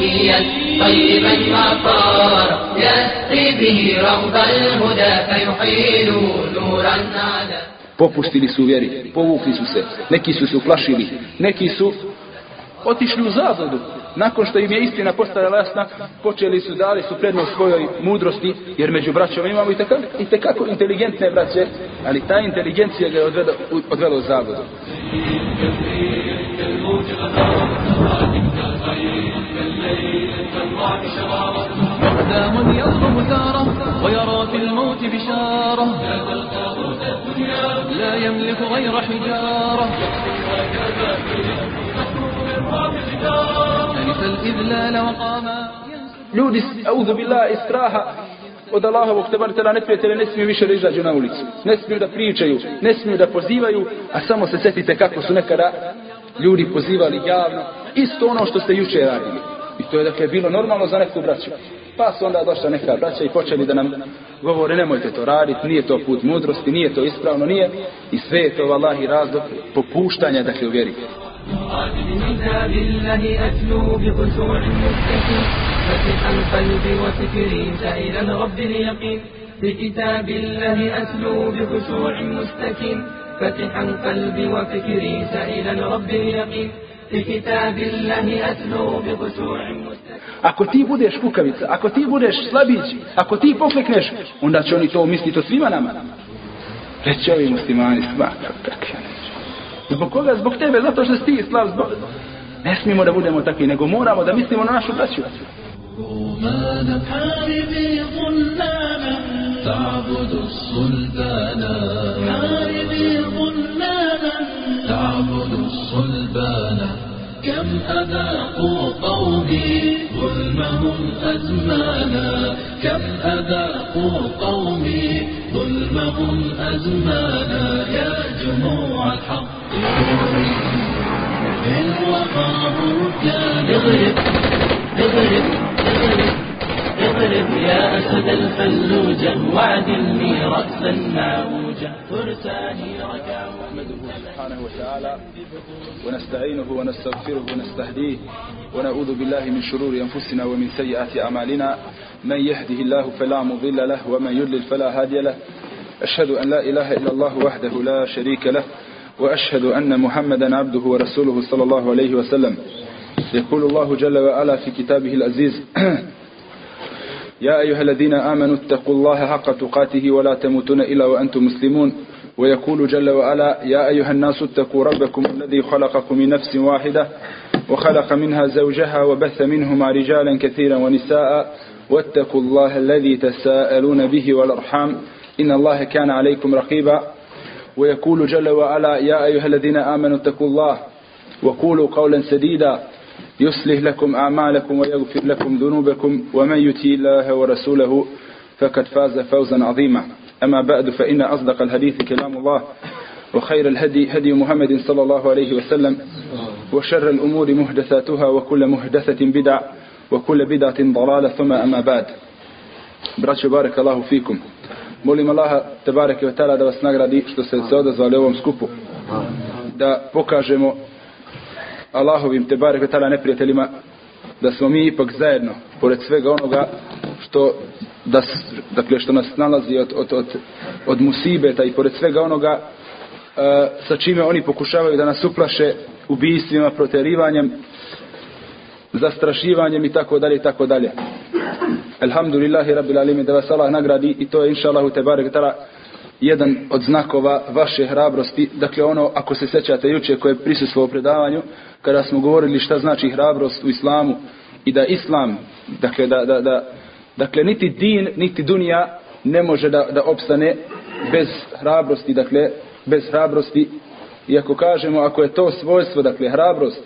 زاكيا طيبا وقارا يسقي به روض الهدى فيحيل نورا على Popustili su vjeri, povukli su se, neki su se uplašili, neki su otišli u zabludu. Nakon što im je istina postala jasna, počeli su, dali su prednost svojoj mudrosti, jer među braćom imamo i tekako, i tekako inteligentne braće, ali ta inteligencija ga je odvela, odvela u zabludu. أقدام يطلب ثاره ويرى في الموت بشارة لا يملك غير حجارة أنس الإذلال وقاما Ljudi, auzu billah, iz straha od Allahovog tebar tela neprijatelja ne smiju više da izađu na ulicu. Ne smiju da pričaju, ne smiju da pozivaju, a samo se setite kako su nekada ljudi pozivali javno. Isto ono što ste juče radili. I to je dakle bilo normalno za neku braću. Pa su onda došla neka braća i počeli da nam govore nemojte to raditi, nije to put mudrosti, nije to ispravno, nije. I sve je to vallahi razlog popuštanja dakle u vjeri. كتاب الله أتلو بخشوع مستكين فتح القلب وفكري سائلا رب اليقين بكتاب الله أتلو بخشوع مستكين فتح القلب وفكري سائلا رب اليقين بكتاب الله أتلو بخشوع مستكين Ako ti budeš kukavica, ako ti budeš slabić, ako ti poklekneš, onda će oni to misliti o svima nama. Reći ovi muslimani, smakao kakvi oni. Zbog koga? Zbog tebe, zato što si ti slav. Zbog... Ne smijemo da budemo takvi, nego moramo da mislimo na našu braću. رومان حاربي ظلاما تعبد الصلبانا حاربي ظلاما تعبد الصلبانا كم أذاقوا قومي ظلمهم أزمانا. كم أذاقوا قومي ظلمهم أزمانا. يا جموع الحق. إن وقعوا كان اغرب اغرب اغرب اغرب يا أسد الفلوجة وعدلني رأسا معوجة فرساني ركعوا نحمده سبحانه وتعالى ونستعينه ونستغفره ونستهديه ونعوذ بالله من شرور أنفسنا ومن سيئات أعمالنا. من يهده الله فلا مضل له ومن يضلل فلا هادي له. أشهد أن لا إله إلا الله وحده لا شريك له وأشهد أن محمدا عبده ورسوله صلى الله عليه وسلم. يقول الله جل وعلا في كتابه العزيز يا أيها الذين آمنوا اتقوا الله حق تقاته ولا تموتون إلا وأنتم مسلمون. ويقول جل وعلا يا أيها الناس اتقوا ربكم الذي خلقكم من نفس واحدة وخلق منها زوجها وبث منهما رجالا كثيرا ونساء واتقوا الله الذي تساءلون به والأرحام. إن الله كان عليكم رقيبا. ويقول جل وعلا يا أيها الذين آمنوا اتقوا الله وقولوا قولا سديدا. يصلح لكم أعمالكم ويغفر لكم ذنوبكم ومن يتي الله ورسوله فقد فاز فوزا عظيما أما بعد فإن أصدق الحديث كلام الله وخير الهدي هدي محمد صلى الله عليه وسلم وشر الأمور محدثاتها وكل محدثة بدع وكل بدعة ضلالة ثم أما بعد braćo barek Allahu fikum. Molim Allaha te bareke ve da vas nagradi što ste se odazvali ovom skupu. Da pokažemo Allahovim te barek vetala neprijateljima da smo mi ipak zajedno pored svega onoga što da dakle što nas nalazi od od od od musibeta i pored svega onoga e, sa čime oni pokušavaju da nas uplaše ubijstvima, proterivanjem, zastrašivanjem i tako dalje i tako dalje. Alhamdulillahi rabbil alamin da vas Allah nagradi i to je inshallah te barek tala jedan od znakova vaše hrabrosti. Dakle ono ako se sećate juče koje je prisustvovao predavanju kada smo govorili šta znači hrabrost u islamu i da islam dakle da da da dakle niti din niti dunja ne može da da opstane bez hrabrosti dakle bez hrabrosti. I ako kažemo ako je to svojstvo dakle hrabrost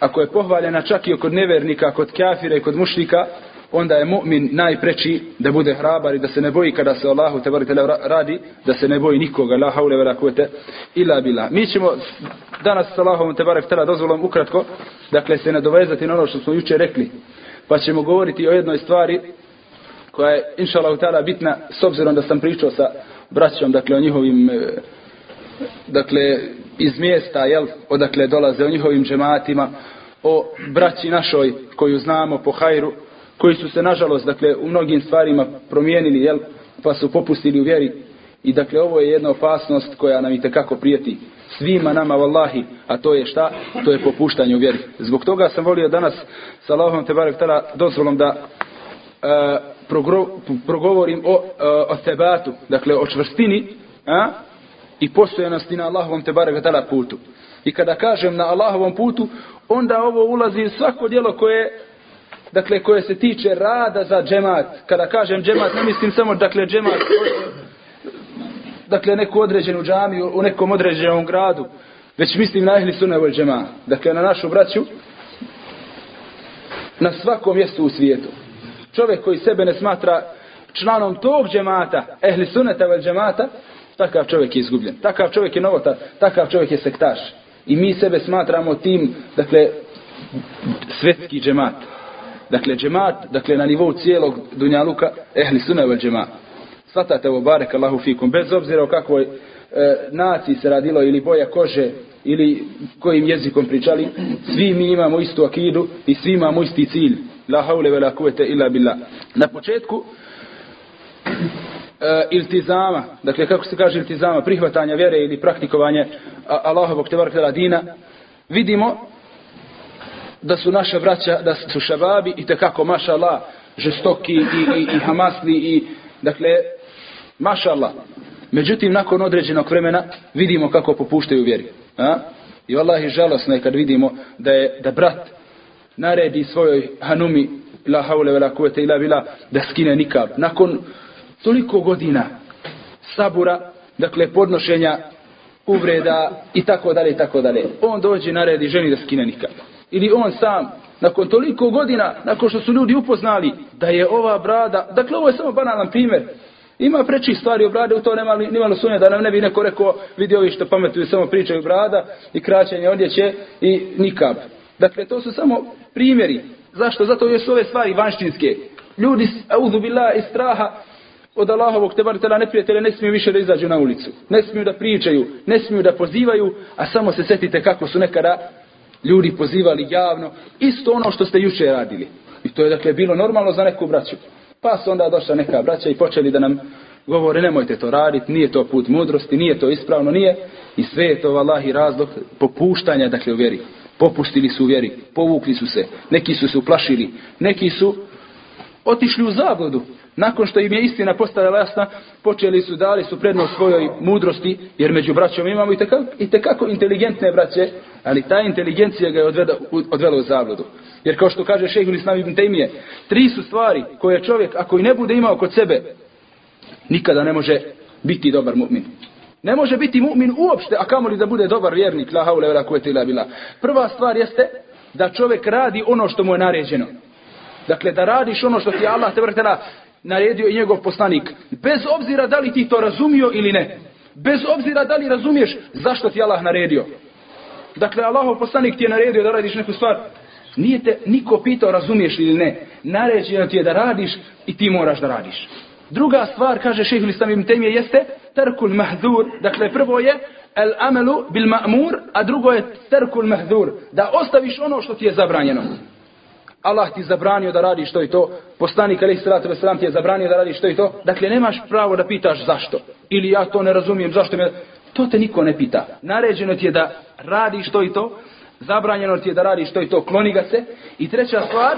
ako je pohvaljena čak i kod nevernika, kod kafira i kod mušnika, onda je mu'min najpreči da bude hrabar i da se ne boji kada se Allahu te barite radi, da se ne boji nikoga, la haule vera kuvete, ila bila. Mi ćemo danas s Allahom te barek dozvolom ukratko, dakle se nadovezati na ono što smo juče rekli, pa ćemo govoriti o jednoj stvari koja je inša Allah tada bitna s obzirom da sam pričao sa braćom, dakle o njihovim e, dakle iz mjesta jel, odakle dolaze o njihovim džematima o braći našoj koju znamo po hajru, koji su se nažalost dakle u mnogim stvarima promijenili jel pa su popustili u vjeri. I dakle ovo je jedna opasnost koja nam i kako prijeti svima nama vallahi a to je šta? To je popuštanje u vjeri. Zbog toga sam volio danas sa Allahom te barek tada dozvolom da e, progro, progovorim o, e, o tebatu dakle o čvrstini a, i postojanosti na Allahovom te barek putu. I kada kažem na Allahovom putu onda ovo ulazi svako djelo koje dakle koje se tiče rada za džemat. Kada kažem džemat ne mislim samo dakle džemat dakle neku određenu džamiju u nekom određenom gradu već mislim na ehli sunne vol dakle na našu braću na svakom mjestu u svijetu. Čovjek koji sebe ne smatra članom tog džemata ehli sunneta vol džemata takav čovjek je izgubljen. Takav čovjek je novotar takav čovjek je sektaš. I mi sebe smatramo tim dakle svetski džemat dakle džemat, dakle na nivou cijelog dunjaluka, ehli sunna vel džemat. Svatate ovo barek Allahu fikum, bez obzira o kakvoj e, naciji se radilo ili boja kože ili kojim jezikom pričali, svi mi imamo istu akidu i svi imamo isti cilj. La haule vela kuvete illa billah. Na početku e, iltizama, dakle kako se kaže iltizama, prihvatanja vjere ili praktikovanje Allahovog tebarka dina, vidimo da su naša braća, da su šababi i tekako, maša Allah, žestoki i, i, i hamasli i, dakle, maša Allah. Međutim, nakon određenog vremena vidimo kako popuštaju vjeri. A? I Allah je žalosno je kad vidimo da je da brat naredi svojoj hanumi la haule vela kuvete ila bila da skine nikab. Nakon toliko godina sabura, dakle podnošenja uvreda i tako dalje i tako dalje. On dođe naredi ženi da skine nikab ili on sam, nakon toliko godina, nakon što su ljudi upoznali da je ova brada, dakle ovo je samo banalan primjer, ima preči stvari o brade, u to nema li, nimalo sunja da nam ne bi neko rekao, vidi ovi što pametuju, samo pričaju brada i kraćenje odjeće i nikab. Dakle, to su samo primjeri. Zašto? Zato je su ove stvari vanštinske. Ljudi, auzu bila i straha, od Allahovog te baritela neprijatelja ne smiju više da izađu na ulicu. Ne smiju da pričaju, ne smiju da pozivaju, a samo se setite kako su nekada ljudi pozivali javno, isto ono što ste juče radili. I to je dakle bilo normalno za neku braću. Pa su onda došla neka braća i počeli da nam govore nemojte to raditi, nije to put mudrosti, nije to ispravno, nije. I sve je to vallahi razlog popuštanja dakle u vjeri. Popustili su u vjeri, povukli su se, neki su se uplašili, neki su otišli u zabludu. Nakon što im je istina postala jasna, počeli su, dali su prednost svojoj mudrosti, jer među braćom imamo i tekako, i tekako inteligentne braće, ali ta inteligencija ga je odveda, odvela u zabludu. Jer kao što kaže šehhul Islam ibn Tejmije, tri su stvari koje čovjek, ako i ne bude imao kod sebe, nikada ne može biti dobar mu'min. Ne može biti mu'min uopšte, a kamoli da bude dobar vjernik, la haule vera kuvete ila bila. Prva stvar jeste da čovjek radi ono što mu je naređeno. Dakle, da radiš ono što ti Allah te vrtela naredio i njegov poslanik. Bez obzira da li ti to razumio ili ne. Bez obzira da li razumiješ zašto ti Allah naredio. Dakle, Allahov poslanik ti je naredio da radiš neku stvar. Nije te niko pitao razumiješ ili ne. Naređeno ti je da radiš i ti moraš da radiš. Druga stvar, kaže šehr Islam ibn Temije, jeste terkul mahdur. Dakle, prvo je el amelu bil ma'mur, a drugo je terkul mahdur. Da ostaviš ono što ti je zabranjeno. Allah ti zabranio da radiš to i to, poslanik alaihi salatu wasalam ti je zabranio da radiš to i to, dakle nemaš pravo da pitaš zašto. Ili ja to ne razumijem, zašto me... To te niko ne pita. Naređeno ti je da radiš to i to, zabranjeno ti je da radiš to i to, kloni ga se. I treća stvar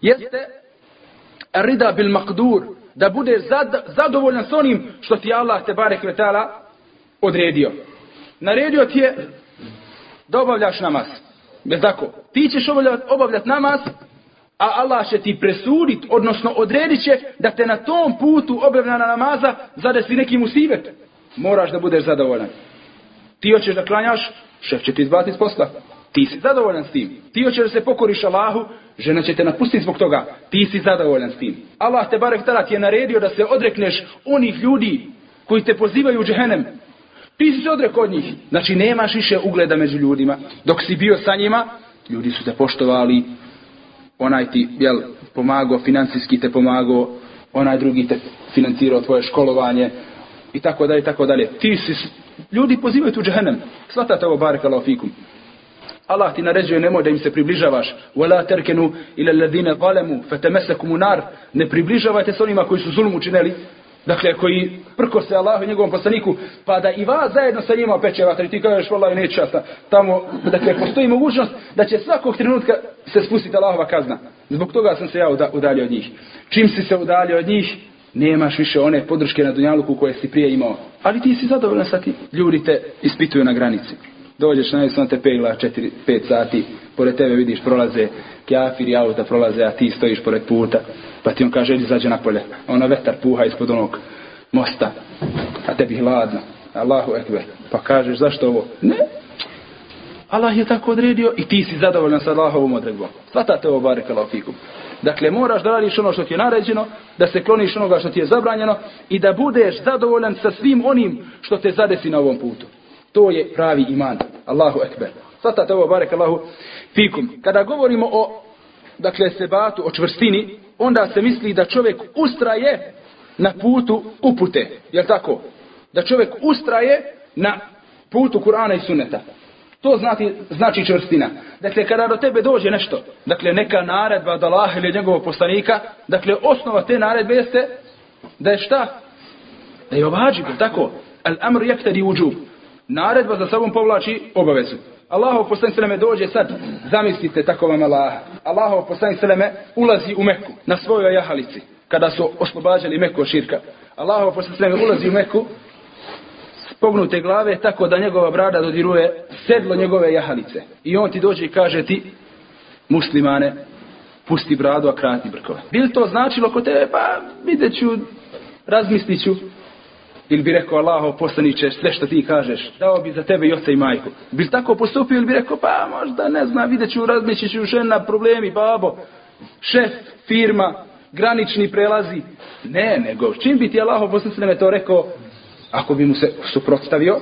jeste rida bil makdur, da bude zad, zadovoljan s onim što ti Allah te barek vetala odredio. Naredio ti je da obavljaš namaz. Bez tako? Ti ćeš obavljati obavljat namaz, a Allah će ti presudit, odnosno odredit će da te na tom putu obavljena namaza zadesi neki musibet. Moraš da budeš zadovoljan. Ti hoćeš da klanjaš, šef će ti izbati iz posla. Ti si zadovoljan s tim. Ti hoćeš da se pokoriš Allahu, žena će te napustiti zbog toga. Ti si zadovoljan s tim. Allah te barek tada ti je naredio da se odrekneš onih ljudi koji te pozivaju u džehennem. Ti si se odrekao od njih. Znači, nemaš više ugleda među ljudima. Dok si bio sa njima, ljudi su te poštovali, onaj ti, jel, pomagao, financijski te pomagao, onaj drugi te financirao tvoje školovanje, i tako dalje, i tako dalje. Ti si, ljudi pozivaju tu džahenem. Svatate ovo, barek Allah fikum. Allah ti naređuje nemoj da im se približavaš. Wala terkenu ila alladhina zalemu fatamasakum nar. Ne približavajte se onima koji su zulum učinili. Dakle, koji prko se Allahu i njegovom poslaniku, pa da i vas zajedno sa njima peče vatra i ti kažeš, vallahi, neće ja tamo, dakle, postoji mogućnost da će svakog trenutka se spustiti Allahova kazna. Zbog toga sam se ja udalio od njih. Čim si se udalio od njih, nemaš više one podrške na Dunjaluku koje si prije imao. Ali ti si zadovoljan sa ti. Ljudi te ispituju na granici. Dođeš na istom te pegla 4-5 sati, pored tebe vidiš prolaze kjafiri auta, prolaze, a ti stojiš pored puta. Pa ti on kaže, idi zađe napolje. Ona vetar puha ispod onog mosta. A tebi hladno. Allahu ekber. Pa kažeš, zašto ovo? Ne. Allah je tako odredio i ti si zadovoljan sa Allahovom odredbom. Svatate ovo bare kalafikum. Dakle, moraš da radiš ono što ti je naređeno, da se kloniš onoga što ti je zabranjeno i da budeš zadovoljan sa svim onim što te zadesi na ovom putu. To je pravi iman. Allahu ekber. Svatate ovo barek Allahu fikum. Kada govorimo o dakle sebatu, o čvrstini, onda se misli da čovjek ustraje na putu upute. Je tako? Da čovjek ustraje na putu Kur'ana i Sunneta. To znači, znači čvrstina. Dakle, kada do tebe dođe nešto, dakle, neka naredba od Allaha ili njegovog poslanika, dakle, osnova te naredbe jeste da je šta? Da je ovađiv, tako? Al amr yaktadi wujub. Naredba za sobom povlači obavezu. Allahov poslanik sveme dođe sad, zamislite tako vam Allah. Allahov poslanik sveme ulazi u Meku na svojoj jahalici, kada su oslobađali Meku od širka. Allahov poslanik sveme ulazi u Meku spognute glave tako da njegova brada dodiruje sedlo njegove jahalice. I on ti dođe i kaže ti, muslimane, pusti bradu, a krati brkove. Bil to značilo kod tebe? Pa vidjet ću, razmislit ću. Ili bi rekao Allaho poslaniće sve što ti kažeš, dao bi za tebe i oca i majku. Bil tako postupio ili bi rekao, pa možda ne znam, vidjet ću, razmislit ću žena, problemi, babo, šef, firma, granični prelazi. Ne, nego, čim bi ti Allaho poslaniće to rekao, ako bi mu se suprotstavio,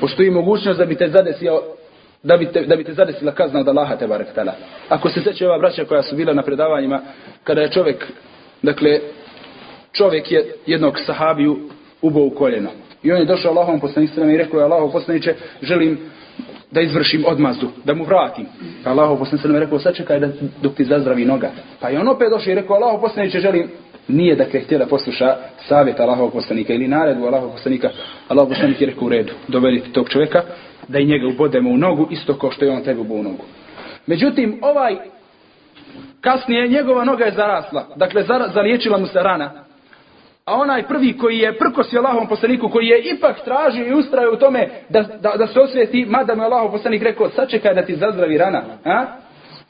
postoji mogućnost da bi te zadesio da bi, te, da bi te zadesila kazna od Allaha te barek tala. Ako se seće ova braća koja su bila na predavanjima, kada je čovjek, dakle, čovjek je jednog sahabiju ubo u koljeno. I on je došao Allahom poslanicama i rekao je Allahov poslaniće, želim da izvršim odmazdu, da mu vratim. Pa Allahom poslanicama je rekao, sačekaj da, dok ti zazdravi noga. Pa i on opet došao i rekao, Allahov poslaniće, želim nije dakle htio da posluša savjet Allahovog poslanika ili naredbu Allahovog poslanika, Allahov poslanik je rekao u redu, dovedite tog čovjeka, da i njega ubodemo u nogu, isto kao što je on tebe ubo u nogu. Međutim, ovaj, kasnije njegova noga je zarasla, dakle zaliječila mu se rana, a onaj prvi koji je prkosio Allahovom poslaniku, koji je ipak tražio i ustrajao u tome da, da, da se osvijeti, mada mu je Allahov poslanik rekao, sačekaj da ti zazdravi rana, a?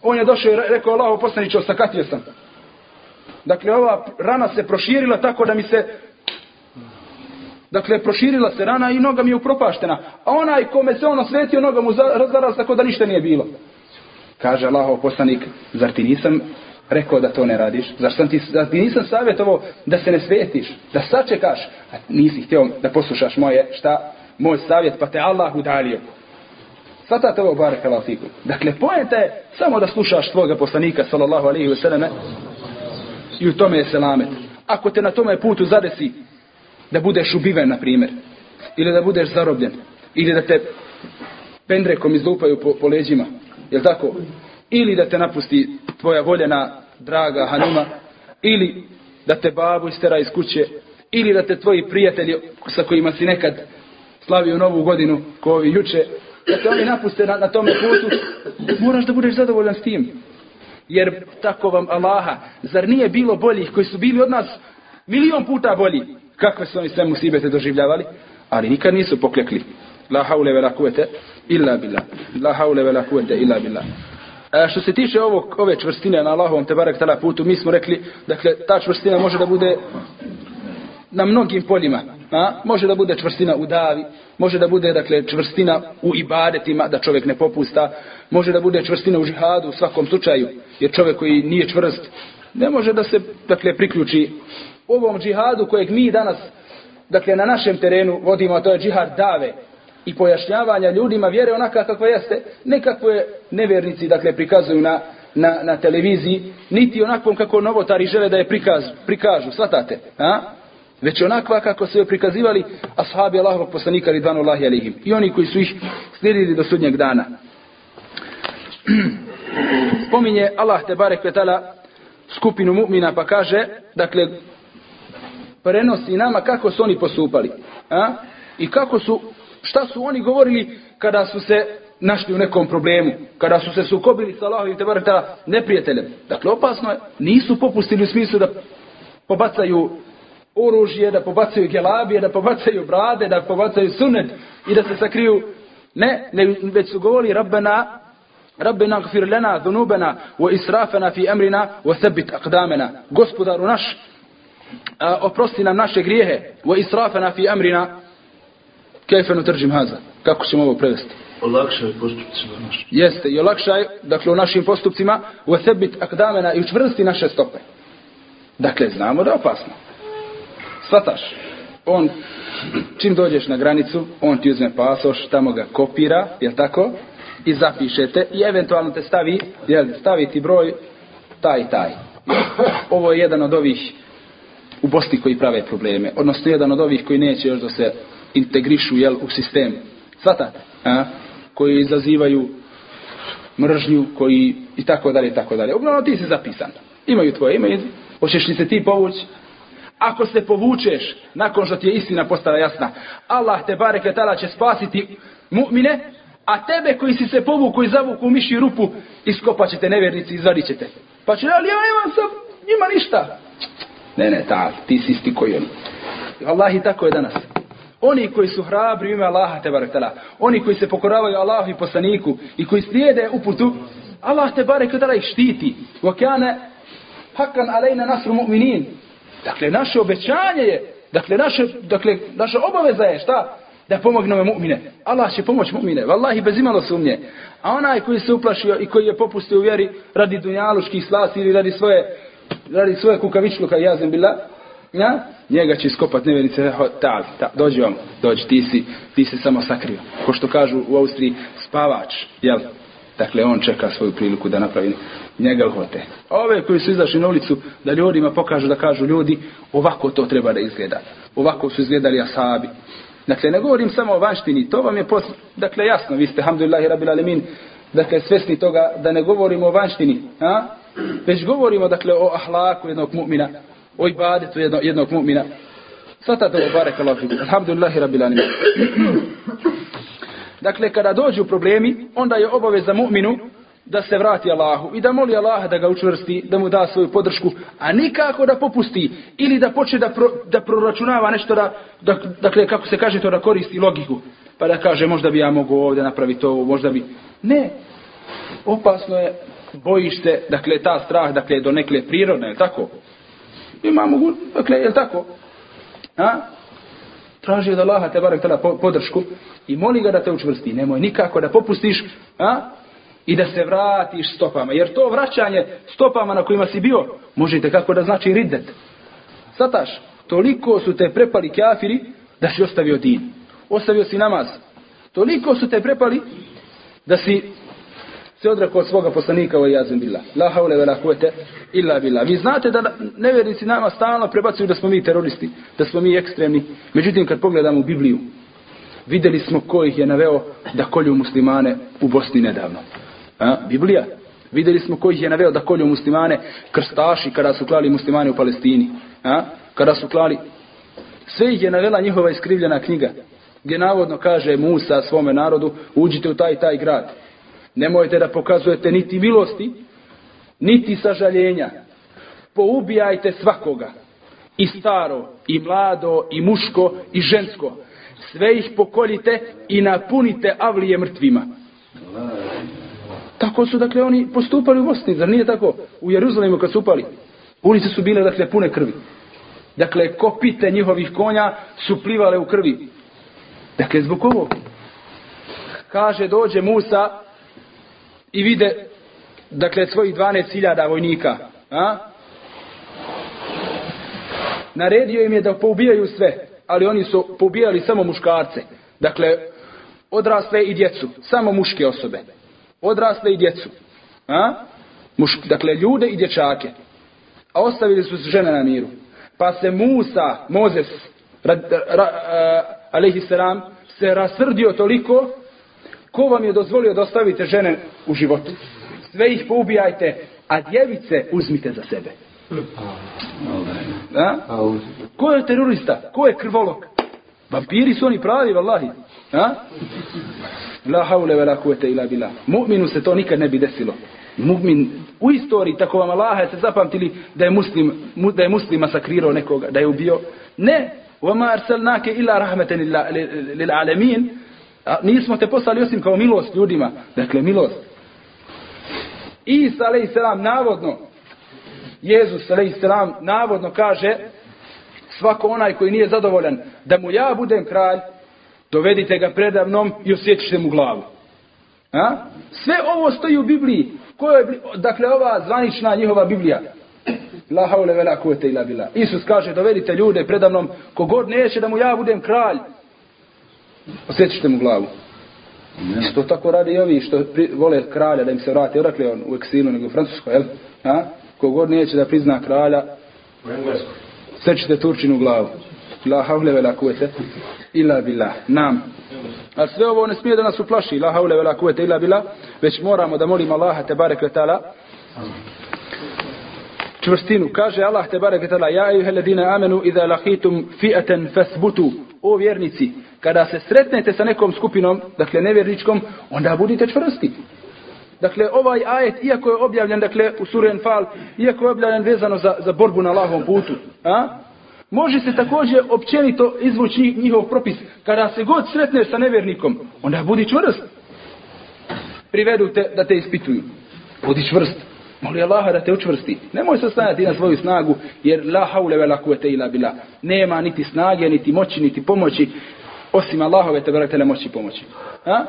On je došao i rekao Allahov poslanić, osakatio sam. Dakle, ova rana se proširila tako da mi se Dakle, proširila se rana i noga mi je upropaštena. A onaj kome se ono svetio, noga mu zaraz tako da ništa nije bilo. Kaže Allahov poslanik, zar ti nisam rekao da to ne radiš? Zašto sam ti, da ti nisam savjetovao da se ne svetiš? Da sačekaš? A nisi htio da poslušaš moje, šta? Moj savjet, pa te Allah udalio. Svatate ovo, barek Allah. Dakle, pojenta je samo da slušaš tvoga poslanika, sallallahu alaihi ve selleme, i u tome je selamet. Ako te na tome putu zadesi da budeš ubiven, na primjer, ili da budeš zarobljen, ili da te pendrekom izlupaju po, po leđima, je tako? Ili da te napusti tvoja voljena draga Hanuma, ili da te babu istera iz kuće, ili da te tvoji prijatelji sa kojima si nekad slavio novu godinu, ko ovi juče, da te oni napuste na, na tome putu, moraš da budeš zadovoljan s tim jer tako vam Allaha, zar nije bilo boljih koji su bili od nas milion puta bolji, kakve su oni sve musibete doživljavali, ali nikad nisu poklekli. La haule vela kuvete illa billah. La haule vela kuvete illa billah. A što se tiče ovog, ove čvrstine na Allahovom te barek tala putu, mi smo rekli, dakle, ta čvrstina može da bude na mnogim poljima. A? Može da bude čvrstina u davi, može da bude dakle čvrstina u ibadetima, da čovjek ne popusta, može da bude čvrstina u žihadu u svakom slučaju, jer čovjek koji nije čvrst ne može da se dakle priključi ovom džihadu kojeg mi danas dakle na našem terenu vodimo, a to je džihad dave i pojašnjavanja ljudima vjere onaka kakva jeste, nekakve nevernici dakle prikazuju na, na, na televiziji, niti onakvom kako novotari žele da je prikaz, prikažu, svatate, a? već onakva kako su je prikazivali ashabi Allahovog poslanika ridvanu Allahi alihim i oni koji su ih slijedili do sudnjeg dana. spominje Allah te barek vetala skupinu mu'mina pa kaže, dakle, prenosi nama kako su oni postupali. A? I kako su, šta su oni govorili kada su se našli u nekom problemu, kada su se sukobili sa Allahovim te barata neprijateljem. Dakle, opasno je, nisu popustili u smislu da pobacaju oružje, da pobacaju gelabije, da pobacaju brade, da pobacaju sunet i da se sakriju. Ne, ne već su govorili Rabbena, Rabbena gfir lana dhunubena wa israfena fi emrina wa thabit aqdamana. Gospodaru naš, a, oprosti nam naše grijehe wa israfena fi emrina. Kajfe nutrđim haza? Kako ćemo ovo prevesti? Olakšaj postupcima naš. Jeste, i olakšaj, dakle, u našim postupcima, wa thabit aqdamena i učvrsti naše stope. Dakle, znamo da je opasno. Svataš, on, čim dođeš na granicu, on ti uzme pasoš, tamo ga kopira, je tako? I zapišete i eventualno te stavi, jel, stavi ti broj taj taj. Ovo je jedan od ovih u Bosni koji prave probleme. Odnosno, jedan od ovih koji neće još da se integrišu, jel, u sistem. Svatate? A? Koji izazivaju mržnju, koji i tako dalje, i tako dalje. Uglavnom, ti si zapisan. Imaju tvoje ime, hoćeš li se ti povući? ako se povučeš nakon što ti je istina postala jasna, Allah te bareke tala će spasiti mu'mine, a tebe koji si se povuku i zavuku u miši rupu, iskopat ćete nevjernici i izvadit ćete. Pa će, ali ja imam sam, ima ništa. Ne, ne, ta, ti si isti koji oni. Allah i tako je danas. Oni koji su hrabri ime Allaha te barek oni koji se pokoravaju Allahu i poslaniku i koji slijede uputu, Allah te barek ih štiti. Wa kana hakan alejna nasru mu'minin. Dakle, naše obećanje je, dakle, naše, dakle, naša obaveza je, šta? Da pomognemo mu'mine. Allah će pomoći mu'mine. Wallahi, bez imalo sumnje. A onaj koji se uplašio i koji je popustio u vjeri radi dunjaluških slasi ili radi svoje, radi svoje kukavičluka, jazim bila, ja? Njega će iskopat nevjerice, ta, ta, dođi vam, dođi, ti si, ti si samo sakrio. Ko što kažu u Austriji, spavač, jel? Dakle, on čeka svoju priliku da napravi njega hote. Ove koji su izašli na ulicu, da ljudima pokažu da kažu ljudi, ovako to treba da izgleda. Ovako su izgledali asabi. Dakle, ne govorim samo o vanštini, to vam je pos... Dakle, jasno, vi ste, hamdulillahi, rabbil alemin, dakle, svesni toga da ne govorimo o vanštini, a? već govorimo, dakle, o ahlaku jednog mu'mina, o ibadetu jedno, jednog mu'mina. Svatate ovo, barek Allah, alhamdulillahi, rabbil alemin. Dakle, kada dođu problemi, onda je obaveza mu'minu da se vrati Allahu i da moli Allaha da ga učvrsti, da mu da svoju podršku, a nikako da popusti ili da počne da, pro, da proračunava nešto da, da, dakle, kako se kaže to, da koristi logiku. Pa da kaže, možda bi ja mogu ovdje napraviti ovo, možda bi... Ne, opasno je, bojiš se, dakle, ta strah, dakle, do nekle prirodne, je tako? Ima mogu, dakle, je tako? A? Traži od Allaha te barek tada podršku i moli ga da te učvrsti. Nemoj nikako da popustiš, a? i da se vratiš stopama. Jer to vraćanje stopama na kojima si bio, možete kako da znači riddet. Sataš, toliko su te prepali kafiri da si ostavio din. Ostavio si namaz. Toliko su te prepali da si se odrekao od svoga poslanika wa jazim billah. La haule vela kuvete illa billah. Vi znate da nevjernici nama stalno prebacuju da smo mi teroristi, da smo mi ekstremni. Međutim, kad pogledamo u Bibliju, videli smo ko ih je naveo da kolju muslimane u Bosni nedavno. A? Biblija. Videli smo ko ih je naveo da kolju muslimane krstaši kada su klali muslimane u Palestini. A? Kada su klali. Sve ih je navela njihova iskrivljena knjiga. Gdje navodno kaže Musa svome narodu uđite u taj taj grad. Nemojte da pokazujete niti milosti, niti sažaljenja. Poubijajte svakoga. I staro, i mlado, i muško, i žensko. Sve ih pokoljite i napunite avlije mrtvima. Tako su, dakle, oni postupali u Bosni, zar nije tako? U Jeruzalemu kad su upali, ulice su bile, dakle, pune krvi. Dakle, kopite njihovih konja su plivale u krvi. Dakle, zbog ovog. kaže, dođe Musa i vide, dakle, svojih 12.000 vojnika. A? Naredio im je da poubijaju sve, ali oni su poubijali samo muškarce. Dakle, odrasle i djecu, samo muške osobe odrasle i djecu. A? Muš, dakle, ljude i dječake. A ostavili su žene na miru. Pa se Musa, Mozes, ra, ra, a, alaihi salam, se rasrdio toliko, ko vam je dozvolio da ostavite žene u životu? sve ih poubijajte, a djevice uzmite za sebe. A? Ko je terorista? Ko je krvolok? Vampiri su oni pravi, vallahi. A? La haule vela kuvete ila bila. Mu'minu se to nikad ne bi desilo. Mu'min u istoriji tako vam Allaha se zapamtili da je muslim mu, da je muslim masakrirao nekoga, da je ubio. Ne, وما arsalnake illa rahmeten lil, lil alamin. A, nismo te poslali osim kao milost ljudima. Dakle, milost. Isa alaih selam navodno Jezus alaih selam navodno kaže svako onaj koji nije zadovoljan da mu ja budem kralj dovedite ga predavnom i osjećite mu glavu. A? Sve ovo stoji u Bibliji. Ko je, dakle, ova zvanična njihova Biblija. La haule vela kuvete ila bila. Isus kaže, dovedite ljude predavnom, kogod neće da mu ja budem kralj, osjećite mu glavu. Isto tako radi i ovi što pri, vole kralja da im se vrati, odakle on u eksilu nego u Francuskoj, jel? A? Kogod neće da prizna kralja. Sečite Turčinu glavu. La haule vela kuvete ila bila. Nam. A sve ovo ne smije da nas uplaši. La haule vela kuvete ila bila. Već moramo da molimo Allaha te barek letala. Čvrstinu. Kaže Allah te barek letala. Ja ejuhe ledine amenu idha lahitum fi'aten fasbutu. O vjernici. Kada se sretnete sa nekom skupinom, dakle nevjerničkom, onda budite čvrsti. Dakle, ovaj ajet, iako je objavljen, dakle, u suru Enfal, iako je objavljen vezano za, za borbu na lahom putu, a? može se također općenito izvući njihov propis. Kada se god sretneš sa nevjernikom, onda budi čvrst. Privedu te da te ispituju. Budi čvrst. Moli Allaha da te učvrsti. Nemoj se stajati na svoju snagu, jer la haule ve la kuvete ila bila. Nema niti snage, niti moći, niti pomoći, osim Allahove te baratele moći pomoći. Ha?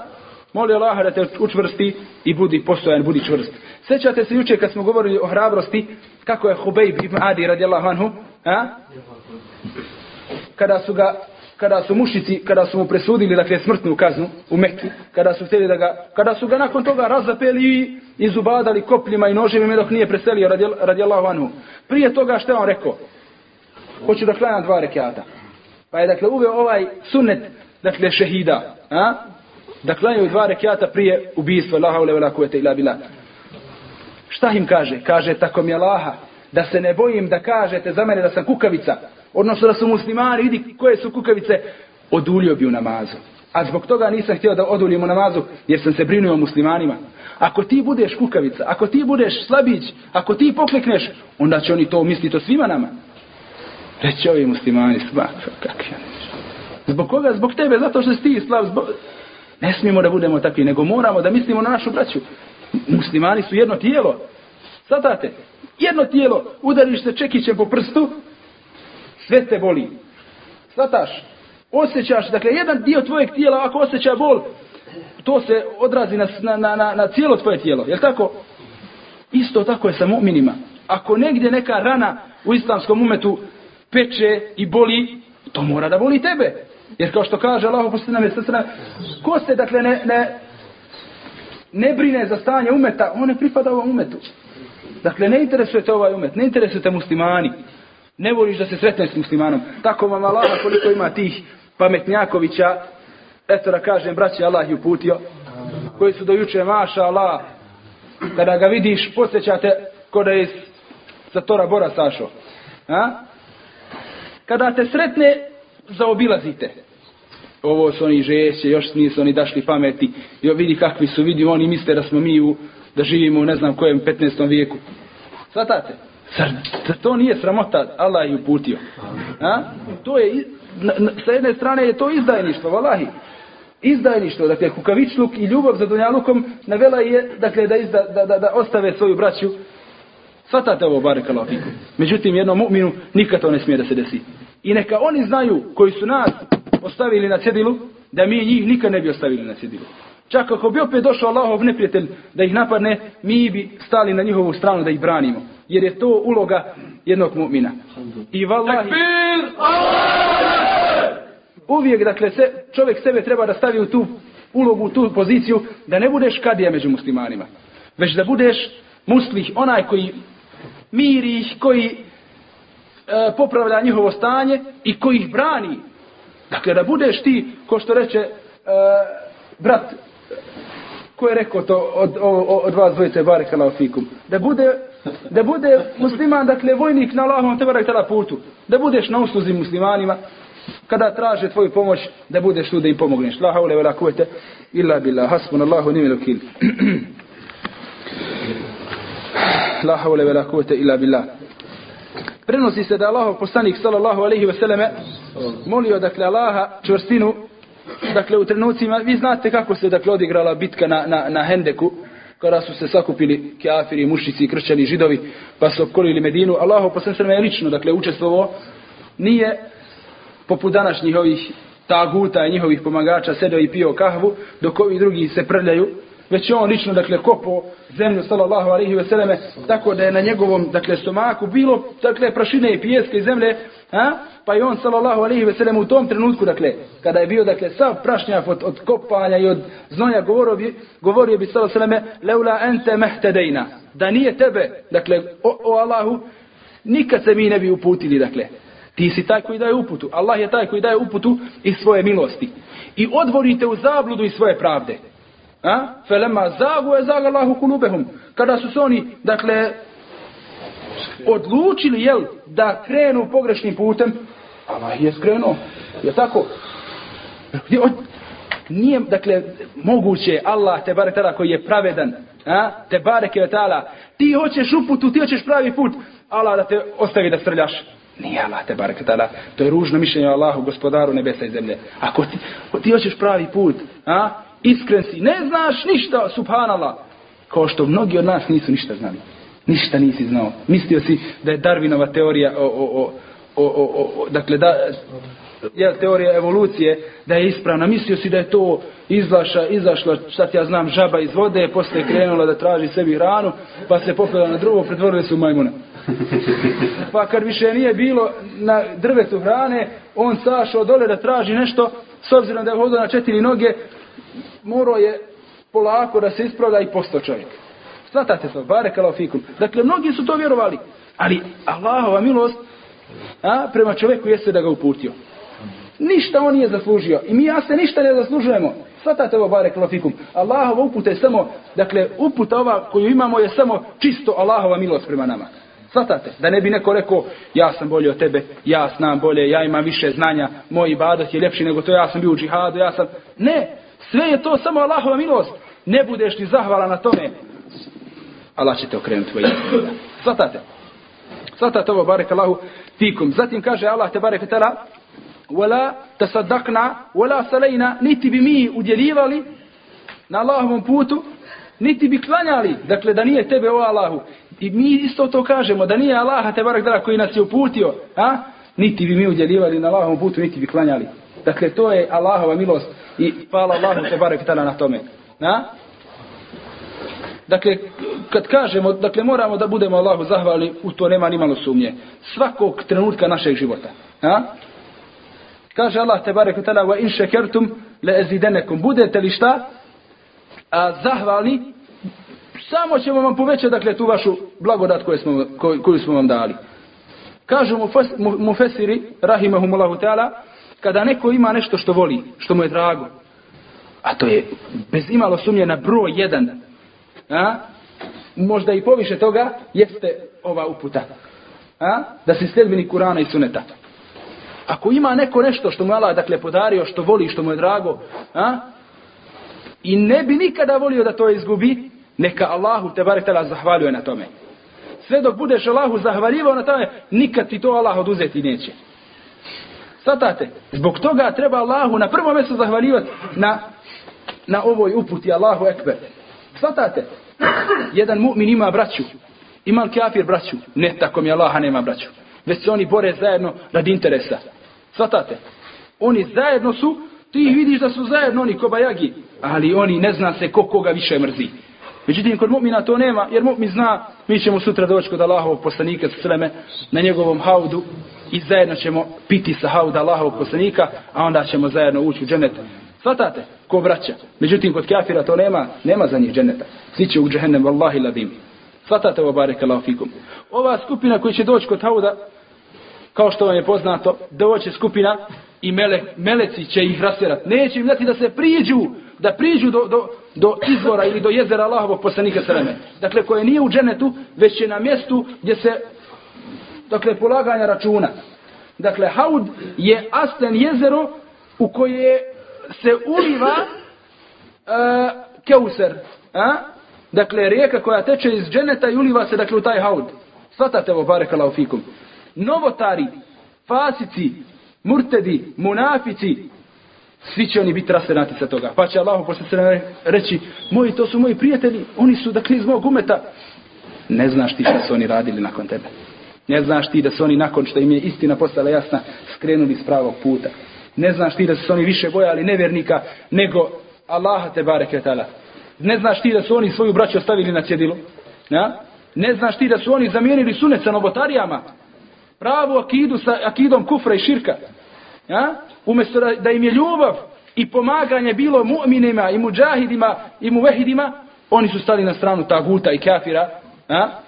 Moli Allaha da te učvrsti i budi postojan, budi čvrst. Sećate se juče kad smo govorili o hrabrosti, kako je Hubejb ibn Adi radijallahu anhu, a? Kada su ga kada su mušici, kada su mu presudili dakle smrtnu kaznu u Mekki, kada su htjeli da ga, kada su ga nakon toga razapeli i izubadali kopljima i noževima dok nije preselio radi, radijallahu anhu. Prije toga što je on rekao? Hoću da klanjam dva rekiata. Pa je dakle uveo ovaj sunnet, dakle šehida, a? da klanjaju dva rekiata prije ubijstva, la haule vela kuvete ila bila. Šta im kaže? Kaže, tako mi je Laha, da se ne bojim da kažete za mene da sam kukavica, odnosno da su muslimani, vidi koje su kukavice, odulio bi u namazu. A zbog toga nisam htio da odulim u namazu, jer sam se brinuo o muslimanima. Ako ti budeš kukavica, ako ti budeš slabić, ako ti poklikneš, onda će oni to misliti o svima nama. Reći ovi muslimani, smak, kak ja Zbog koga? Zbog tebe, zato što si ti slab. Zbog... Ne smijemo da budemo takvi, nego moramo da mislimo na našu braću. Muslimani su jedno tijelo. Sadate, Jedno tijelo, udariš se čekićem po prstu, sve te boli. Svataš? Osjećaš, dakle, jedan dio tvojeg tijela, ako osjeća bol, to se odrazi na, na, na, na cijelo tvoje tijelo. Je tako? Isto tako je sa mu'minima. Ako negdje neka rana u islamskom umetu peče i boli, to mora da boli tebe. Jer kao što kaže Allah, poslije nam je srcena, ko se, dakle, ne, ne, ne brine za stanje umeta, on ne pripada ovom umetu. Dakle, ne interesuje te ovaj umet, ne interesuje te muslimani. Ne voliš da se sretneš s muslimanom. Tako vam Allah, koliko ima tih pametnjakovića, eto da kažem, braći Allah ju putio, koji su dojuče, maša Allah, kada ga vidiš, posjećate ko da je sa tora Bora Sašo. A? Kada te sretne, zaobilazite. Ovo su oni žeće, još nisu oni dašli pameti. Jo, vidi kakvi su, vidi, oni misle da smo mi u, da živimo u ne znam kojem 15. vijeku. Svatate? Zar, zar to nije sramota? Allah je uputio. A? To je, na, na, sa jedne strane je to izdajništvo, valahi. Izdajništvo, dakle, kukavičluk i ljubav za Dunjalukom navela je, dakle, da, izda, da, da, da ostave svoju braću. Svatate ovo, bare kalafiku. Međutim, jednom mu'minu nikad to ne smije da se desi. I neka oni znaju, koji su nas ostavili na cedilu, da mi njih nikad ne bi ostavili na cedilu. Čak ako bi opet došao Allahov neprijatelj da ih napadne, mi bi stali na njihovu stranu da ih branimo. Jer je to uloga jednog mu'mina. I vallahi... Uvijek, dakle, se, čovjek sebe treba da stavi u tu ulogu, u tu poziciju, da ne budeš kadija među muslimanima. Već da budeš muslih, onaj koji miri ih, koji e, popravlja njihovo stanje i koji ih brani. Dakle, da budeš ti, ko što reče e, brat Ko je rekao to od, od, od vas dvojice barekala fikum? Da bude, da bude musliman, dakle, vojnik na Allahom te barekala putu. Da budeš na usluzi muslimanima, kada traže tvoju pomoć, da budeš tu da im pomogneš. La haule vela kuvete, illa billah, hasbun Allahu nimel ukil. La haule vela kuvete, illa billah. Prenosi se da Allahov poslanik sallallahu alaihi selleme molio dakle Allaha čvrstinu dakle u trenucima vi znate kako se dakle odigrala bitka na, na, na Hendeku kada su se sakupili kafiri, mušici, kršćani, židovi pa su opkolili Medinu. Allaho poslanik sallallahu je lično dakle učestvovo, nije poput današnjih ovih taguta i njihovih pomagača sedeo i pio kahvu dok ovi drugi se prljaju već on lično, dakle, kopo zemlju, sallallahu alaihi veseleme, tako da je na njegovom, dakle, stomaku bilo, dakle, prašine i pijeske i zemlje, a? pa i on, sallallahu alaihi sellem u tom trenutku, dakle, kada je bio, dakle, sav prašnjak od, od kopanja i od znoja, govorio bi, govorio bi, sallallahu alaihi veseleme, leula ente mehtedejna, da nije tebe, dakle, o, o Allahu, nikad se mi ne bi uputili, dakle, Ti si taj koji daje uputu. Allah je taj koji daje uputu i svoje milosti. I odvorite u zabludu i svoje pravde. A? Felema zagu je zagallahu kulubehum. Kada su se oni, dakle, odlučili, jel, da krenu pogrešnim putem, Allah je skrenuo. Je tako? Nije, dakle, moguće Allah, te bare tada koji je pravedan, a? te bare kevetala, ti hoćeš uputu, ti hoćeš pravi put, Allah da te ostavi da strljaš. Nije Allah te barek tada. To je ružno mišljenje Allahu, gospodaru nebesa i zemlje. Ako ti, ti hoćeš pravi put, a? iskren si, ne znaš ništa, subhanallah. Kao što mnogi od nas nisu ništa znali. Ništa nisi znao. Mislio si da je Darwinova teorija o, o, o, o, o, o dakle, da, je teorija evolucije, da je ispravna. Mislio si da je to izlaša, izašla, šta ja znam, žaba iz vode, posle je krenula da traži sebi hranu, pa se popela na drugo, pretvorili su majmuna. Pa kad više nije bilo na drvetu hrane, on sašao dole da traži nešto, s obzirom da je hodio na četiri noge, morao je polako da se ispravlja i postao čovjek. Svatate to, bare fikum. Dakle, mnogi su to vjerovali. Ali Allahova milost a, prema čovjeku jeste da ga uputio. Ništa on nije zaslužio. I mi ja se ništa ne zaslužujemo. Svatate ovo bare kalafikum. Allahova uputa je samo, dakle, uputa ova koju imamo je samo čisto Allahova milost prema nama. Svatate, da ne bi neko rekao, ja sam bolji od tebe, ja znam bolje, ja imam više znanja, moj ibadat je ljepši nego to, ja sam bio u džihadu, ja sam... Ne, sve je to samo Allahova milost. Ne budeš ti zahvala na tome. Allah će te okrenuti tvoj ibadat. Svatate. Svatate ovo, barek Allahu, fikum. Zatim kaže Allah te barek tala, wala tasaddaqna, wala salajna, niti bi mi udjeljivali na Allahovom putu, niti bi klanjali, dakle da nije tebe o Allahu. I mi isto to kažemo, da nije Allaha te barek dara koji nas je uputio, a? niti bi mi udjelivali na Allahovom putu, niti bi klanjali. Dakle, to je Allahova milost i hvala Allahu te barek tala na tome. Na? Dakle, kad kažemo, dakle, moramo da budemo Allahu zahvali, u to nema ni malo sumnje. Svakog trenutka našeg života. A? Kaže Allah te barek utala, wa in šekertum le ezidenekum. Budete li šta? A, zahvalni, samo ćemo vam povećati dakle tu vašu blagodat koju smo, koju, koju smo vam dali. Kažu mu, mu, mu fesiri, rahimahumullahu ta'ala, kada neko ima nešto što voli, što mu je drago, a to je bez imalo sumnje na broj jedan, a, možda i poviše toga, jeste ova uputa. A, da si sledbeni Kurana i Suneta. Ako ima neko nešto što mu je Allah dakle, podario, što voli, što mu je drago, a, i ne bi nikada volio da to izgubi, neka Allahu te bare tela zahvaljuje na tome. Sve dok budeš Allahu zahvaljivao na tome, nikad ti to Allah oduzeti neće. Svatate, zbog toga treba Allahu na prvo mjesto zahvaljivati na, na ovoj uputi Allahu Ekber. Svatate, jedan mu'min ima braću, ima li kafir braću? Ne, tako mi Allaha nema braću. Već se oni bore zajedno radi interesa. Svatate, oni zajedno su, ti vidiš da su zajedno oni kobajagi, ali oni ne zna se ko koga više mrzi. Međutim, kod mu'mina to nema, jer mu'min zna, mi ćemo sutra doći kod Allahovog poslanika sa sveme na njegovom haudu i zajedno ćemo piti sa hauda Allahovog poslanika, a onda ćemo zajedno ući u dženet. Svatate, ko braća. Međutim, kod kafira to nema, nema za njih dženeta. Svi će u džehennem, vallahi ladim. Svatate ovo barek Allah fikum. Ova skupina koji će doći kod hauda, kao što vam je poznato, doće skupina i mele, meleci će ih rasjerat. Neće im dati da se priđu da priđu do, do, do izvora ili do jezera Allahovog poslanika Seleme. Dakle, koje nije u dženetu, već je na mjestu gdje se, dakle, polaganja računa. Dakle, Haud je aslen jezero u koje se uliva uh, Keuser. A? Dakle, rijeka koja teče iz dženeta i uliva se, dakle, u taj Haud. Svatate ovo, barekala fikum. Novotari, fasici, murtedi, munafici, svi će oni biti rasenati sa toga. Pa će Allah posle se reći, moji to su moji prijatelji, oni su dakle iz mog umeta. Ne znaš ti šta su oni radili nakon tebe. Ne znaš ti da su oni nakon što im je istina postala jasna, skrenuli s pravog puta. Ne znaš ti da su oni više bojali nevjernika nego Allaha te bareke tala. Ne znaš ti da su oni svoju braću ostavili na cjedilu. Ja? Ne znaš ti da su oni zamijenili sunet sa novotarijama. Pravu akidu sa akidom kufra i širka. Ja? Umjesto da, da im je ljubav i pomaganje bilo mu'minima i muđahidima i muvehidima, oni su stali na stranu taguta i kafira. Ja?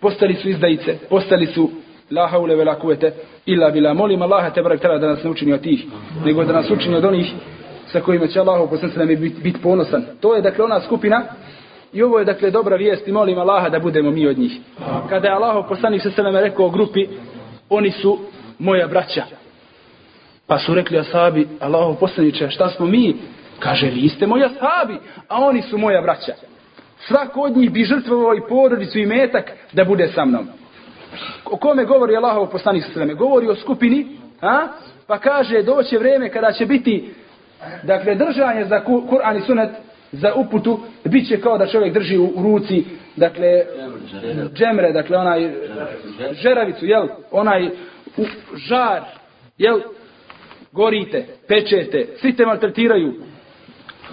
Postali su izdajice, postali su la haule vela kuvete illa bila. Molim Allaha te barak da nas ne učini od tih, nego da nas učini od onih sa kojima će Allah poslan nam biti bit ponosan. To je dakle ona skupina i ovo je dakle dobra vijest i molim Allaha da budemo mi od njih. Kada je Allah poslanik se nam rekao o grupi, oni su moja braća. Pa su rekli asabi, Allahov poslaniče, šta smo mi? Kaže, vi ste moja asabi, a oni su moja braća. Svako od njih bi žrtvovao i porodicu i metak da bude sa mnom. O kome govori Allahov poslanik sa sveme? Govori o skupini, a? pa kaže, doće vrijeme kada će biti, dakle, držanje za Kur'an i sunet, za uputu, bit će kao da čovjek drži u, u ruci, dakle, džemre, dakle, onaj, žeravicu, jel, onaj, u, žar, jel, gorite, pečete, svi te maltretiraju.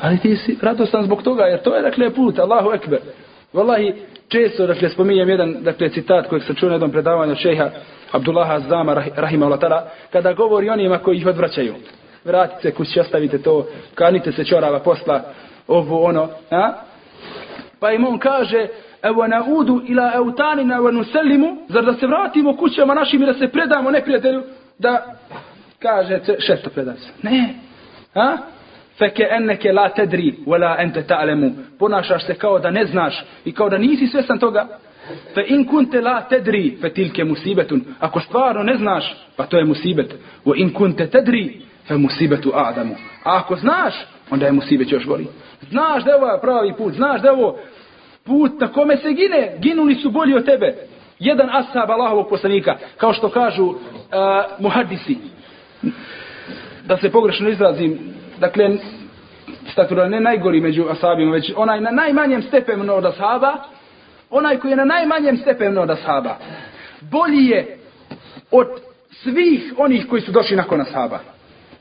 Ali ti si radostan zbog toga, jer to je, dakle, put, Allahu ekber. Wallahi, često, dakle, spominjem jedan, dakle, citat kojeg sam čuo na jednom predavanju šeha Abdullaha Zama, rahima tala, kada govori onima koji ih odvraćaju. Vratite se kući, ostavite to, kanite se čorava posla, ovo, ono, a? Pa im on kaže, evo na udu ila eutanina evo nuselimu, zar da se vratimo kućama našim i da se predamo neprijatelju, da kaže šesto predaj se. Ne. Ha? Feke enneke la tedri wala ente ta'lemu. Ponašaš se kao da ne znaš i kao da nisi svjestan toga. Fe in kunte la tedri fe tilke musibetun. Ako stvarno ne znaš, pa to je musibet. Wa in kunte tedri fe musibetu adamu. A ako znaš, onda je musibet još gori. Znaš da je ovo pravi put, znaš da je ovo put na kome se gine, ginuli su bolji od tebe. Jedan ashab Allahovog poslanika, kao što kažu eh, uh, muhadisi, da se pogrešno izrazim, dakle, statura ne najgori među ashabima, već onaj na najmanjem stepenu od ashaba, onaj koji je na najmanjem stepenu od ashaba, bolji je od svih onih koji su došli nakon ashaba.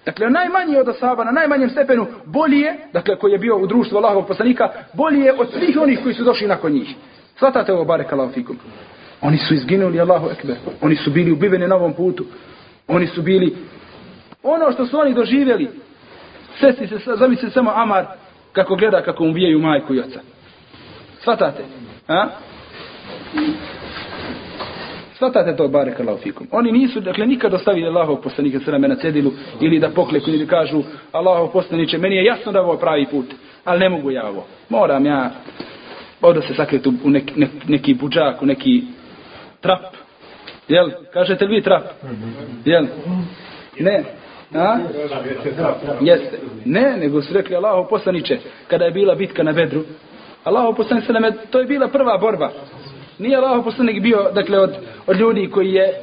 Dakle, najmanji od ashaba, na najmanjem stepenu, bolji je, dakle, koji je bio u društvu Allahovog poslanika, bolji je od svih onih koji su došli nakon njih. Svatate ovo, barek Allah fikum. Oni su izginuli, Allahu ekber. Oni su bili ubiveni na ovom putu. Oni su bili ono što su oni doživjeli. Sesti se, zamisli samo Amar kako gleda kako ubijaju majku i oca. Svatate? A? Svatate to, barek Allah fikum. Oni nisu, dakle, nikad ostavili Allahov poslanika sveme na cedilu ili da pokleku ili kažu Allahov poslaniće, meni je jasno da ovo je pravi put, ali ne mogu ja ovo. Moram ja ovdje se sakretu u neki, neki, neki buđak, u neki trap. Jel? Kažete vi trap? Jel? Ne. A? Jeste. Ne, nego su rekli Allaho poslaniće, kada je bila bitka na Bedru, Allaho poslaniće, to je bila prva borba. Nije Allaho poslanik bio, dakle, od, od ljudi koji je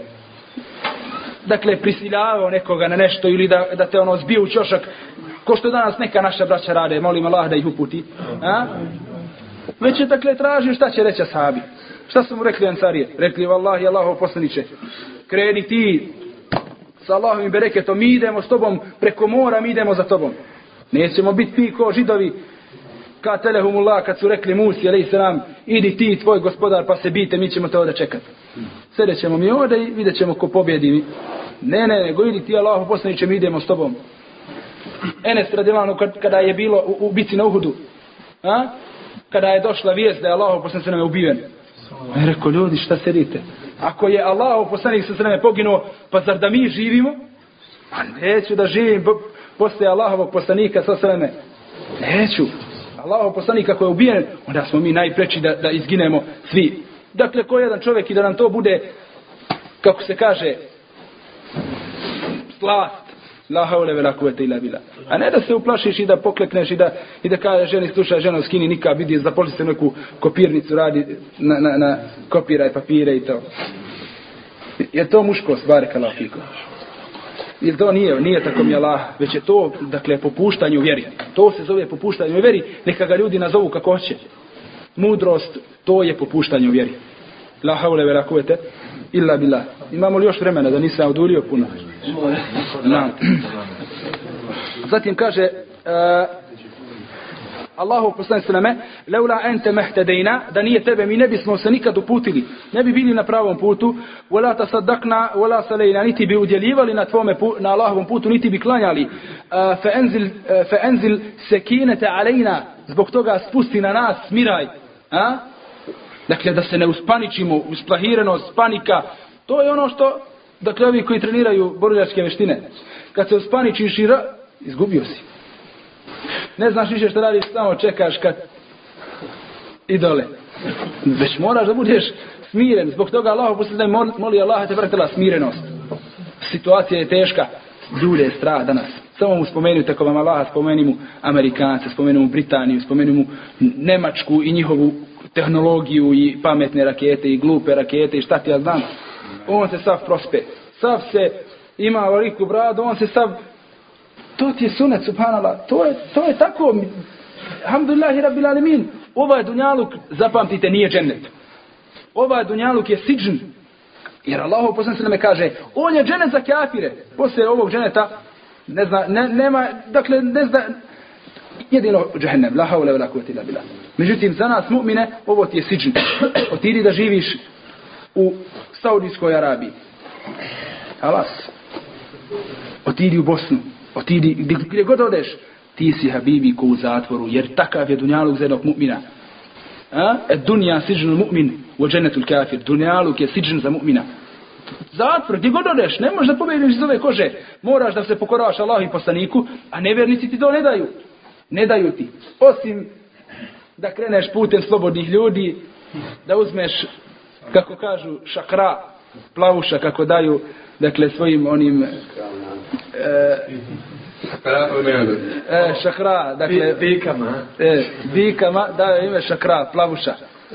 dakle, prisiljavao nekoga na nešto ili da, da te ono zbio u čošak, ko što danas neka naša braća rade, molim Allah da ih uputi. A? Već je, dakle, tražio šta će reći sahabi. Šta su mu rekli ansarije? Rekli, vallahi, Allaho poslaniće, kreni ti sa Allahom i bereketom, mi idemo s tobom preko mora, mi idemo za tobom. Nećemo biti ti ko židovi, ka telehumullah, kad su rekli Musi, ali se nam, idi ti tvoj gospodar, pa se bite, mi ćemo te ovdje čekati. Sede ćemo mi ovdje i vidjet ćemo ko pobjedi. Ne, ne, nego idi ti, Allahu poslaniće, mi idemo s tobom. Enes radilano, kada je bilo u, u bici na Uhudu, a? kada je došla vijest da je Allahu poslaniće nam je ubiven. Je rekao, ljudi, šta sedite? Ako je Allah poslanik sa sveme poginuo, pa zar da mi živimo? Pa neću da živim, posle Allahovog poslanika sa sveme. Neću. Allahov poslanik ako je ubijen, onda smo mi najpreći da, da izginemo svi. Dakle, ko jedan čovjek i da nam to bude, kako se kaže, slast. La haule vela kuvete ila bila. A ne da se uplašiš i da poklekneš i da, i da kaže ženi, slušaj, žena skini nika, vidi, započli se neku kopirnicu, radi na, na, na kopiraj papire i to. Je to muškost, stvar Allah fikum. Jer to nije, nije tako mi Allah, već je to, dakle, popuštanje u vjeri. To se zove popuštanje u vjeri, neka ga ljudi nazovu kako hoće. Mudrost, to je popuštanje u vjeri. La haule vela kuvete, illa billah. Imamo li još vremena da nisam odulio puno? Na. Zatim kaže, uh, Allahu poslanik sveme, leula ente mehtedejna, da nije tebe, mi ne bismo se nikad uputili, ne bi bili na pravom putu, wala tasaddaqna, wala salejna, niti bi udjeljivali na tvome na Allahovom putu, niti bi klanjali. Eh, uh, fa enzil, eh, uh, fa enzil sekinete alejna, zbog toga spusti na nas, smiraj. A? Dakle, da se ne uspaničimo, usplahiranost, panika, to je ono što, dakle, ovi koji treniraju borilačke veštine, kad se uspaničiš i izgubio si ne znaš više što radiš, samo čekaš kad idole. Već moraš da budeš smiren. Zbog toga Allah posljedaj moli Allah te vrtila smirenost. Situacija je teška. Ljude je strah danas. Samo mu spomenu, tako vam Allah, spomeni mu Amerikance, spomeni mu Britaniju, spomeni mu Nemačku i njihovu tehnologiju i pametne rakete i glupe rakete i šta ti ja znam. On se sav prospe. Sav se ima veliku bradu, on se sav To ti je sunet, subhanallah. To je, to je tako. Alhamdulillahi rabbil alemin. Ovaj dunjaluk, zapamtite, nije džennet. Ovaj dunjaluk je siđn. Jer Allah poslan se kaže, on je džennet za kafire. Poslije ovog dženeta, ne zna, ne, nema, dakle, ne zna, jedino džehennem, la haule vela kuvati illa bila. Međutim, za nas mu'mine, ovo ti je siđn. Otidi da živiš u Saudijskoj Arabiji. Alas. Otidi u Bosnu otidi, gdje, gdje god odeš, ti si habibi ko u zatvoru, jer takav je dunjaluk za jednog mu'mina. A? E dunja siđen mu'min, u dženetul kafir. Dunjaluk je siđn za mu'mina. Zatvor, gdje god odeš, ne možeš da pobediš iz ove kože. Moraš da se pokoravaš Allahu i poslaniku, a nevjernici ti to ne daju. Ne daju ti. Osim da kreneš putem slobodnih ljudi, da uzmeš, kako kažu, šakra, plavuša, kako daju, dakle, svojim onim e, šakra, dakle, bikama, e, bikama, da ime šakra, plavuša.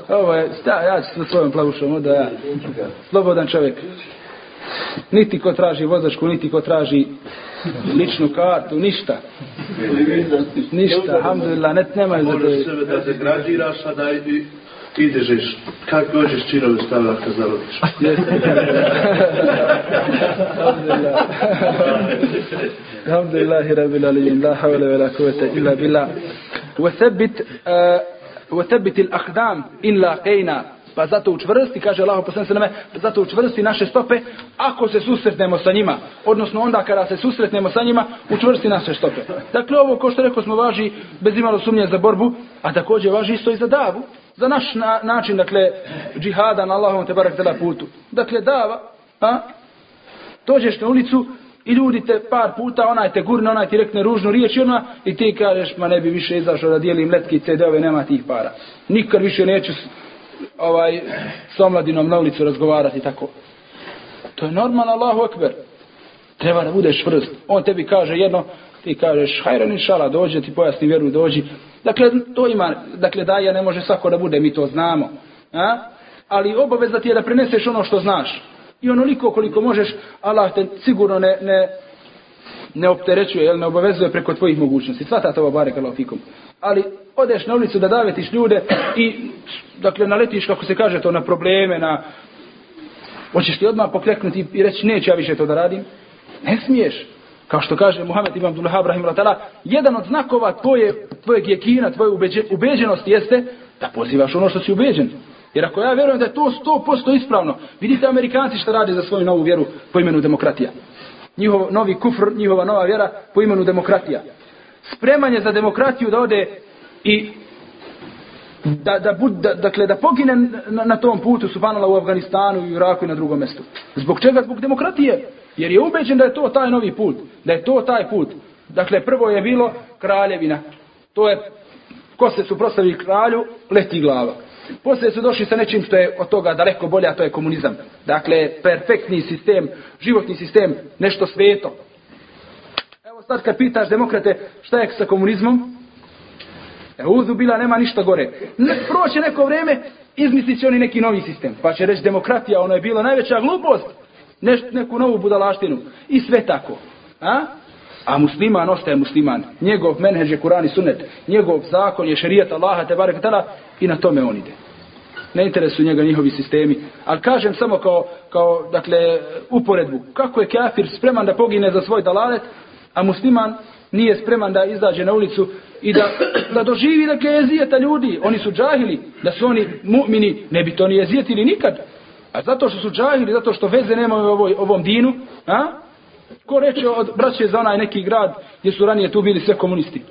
Ovo je, sta, ja ću sa svojom plavušom, onda ja, slobodan čovjek. Niti ko traži vozačku, niti ko traži ličnu kartu, ništa. Ništa, alhamdulillah, net nemaju za to. Možeš sebe da se građiraš, a da i ideš, kako dođeš činovi stavlja kad zarodiš. Alhamdulillahi rabbil alamin, la hawla wala quwwata illa billah. Wa thabbit wa thabbit al aqdam in laqina pa zato učvrsti, kaže Allah poslanik sallallahu alejhi zato učvrsti naše stope ako se susretnemo sa njima, odnosno onda kada se susretnemo sa njima, učvrsti naše stope. Dakle ovo ko što rekao smo važi bez imalo sumnje za borbu, a takođe važi isto i za davu, za naš na, način, dakle, džihada na Allahom te barak dela putu. Dakle, dava, a, dođeš na ulicu i ljudi te par puta, onaj te gurne, onaj ti rekne ružnu riječ i ona, i ti kažeš, ma ne bi više izašao da dijelim letkice, da CD-ove, nema tih para. Nikad više neću ovaj, s omladinom na ulicu razgovarati tako. To je normalno, Allahu akber. Treba da budeš vrst. On tebi kaže jedno, ti kažeš, hajran inšala, dođe, ti pojasni vjeru, dođi. Dakle, to ima, dakle, daja ne može svako da bude, mi to znamo. A? Ali obaveza ti je da preneseš ono što znaš. I onoliko koliko možeš, Allah te sigurno ne, ne, ne opterećuje, jel, ne obavezuje preko tvojih mogućnosti. Svata to barek Allah fikum. Ali odeš na ulicu da davetiš ljude i, dakle, naletiš, kako se kaže to, na probleme, na... Hoćeš ti odmah pokleknuti i reći, neću ja više to da radim? Ne smiješ kao što kaže Muhammed ibn Abdullah Abrahim Ratala, jedan od znakova tvoje tvojeg jekina, tvoje ubeđe, ubeđenosti jeste da pozivaš ono što si ubeđen. Jer ako ja vjerujem da je to 100% ispravno, vidite Amerikanci što rade za svoju novu vjeru po imenu demokratija. Njihov novi kufr, njihova nova vjera po imenu demokratija. Spremanje za demokratiju da ode i da, da, bud, da, dakle, da pogine na, na tom putu, subhanallah, u Afganistanu, u Iraku i na drugom mjestu. Zbog čega? Zbog demokratije. Jer je ubeđen da je to taj novi put, da je to taj put. Dakle, prvo je bilo kraljevina. To je, ko se suprostavi kralju, leti glava. Poslije su došli sa nečim što je od toga daleko bolje, a to je komunizam. Dakle, perfektni sistem, životni sistem, nešto sveto. Evo sad kad pitaš demokrate šta je sa komunizmom, e, uzu bila nema ništa gore. Ne, proće neko vrijeme, izmislit će oni neki novi sistem. Pa će reći demokratija, ono je bila najveća glupost. Neš, neku novu budalaštinu. I sve tako. A? A musliman ostaje musliman. Njegov menheđ je Kur'an i sunnet. Njegov zakon je šerijat Allaha te barek tala i na tome on ide. Ne interesuju njega njihovi sistemi. Ali kažem samo kao, kao dakle, uporedbu. Kako je kafir spreman da pogine za svoj dalalet, a musliman nije spreman da izađe na ulicu i da, da doživi dakle jezijeta ljudi. Oni su džahili, da su oni mu'mini, ne bi to ni jezijetili nikad. A zato što su džahili, zato što veze nemaju u ovoj, ovom dinu, a? Ko reče od braće za onaj neki grad gdje su ranije tu bili sve komunisti?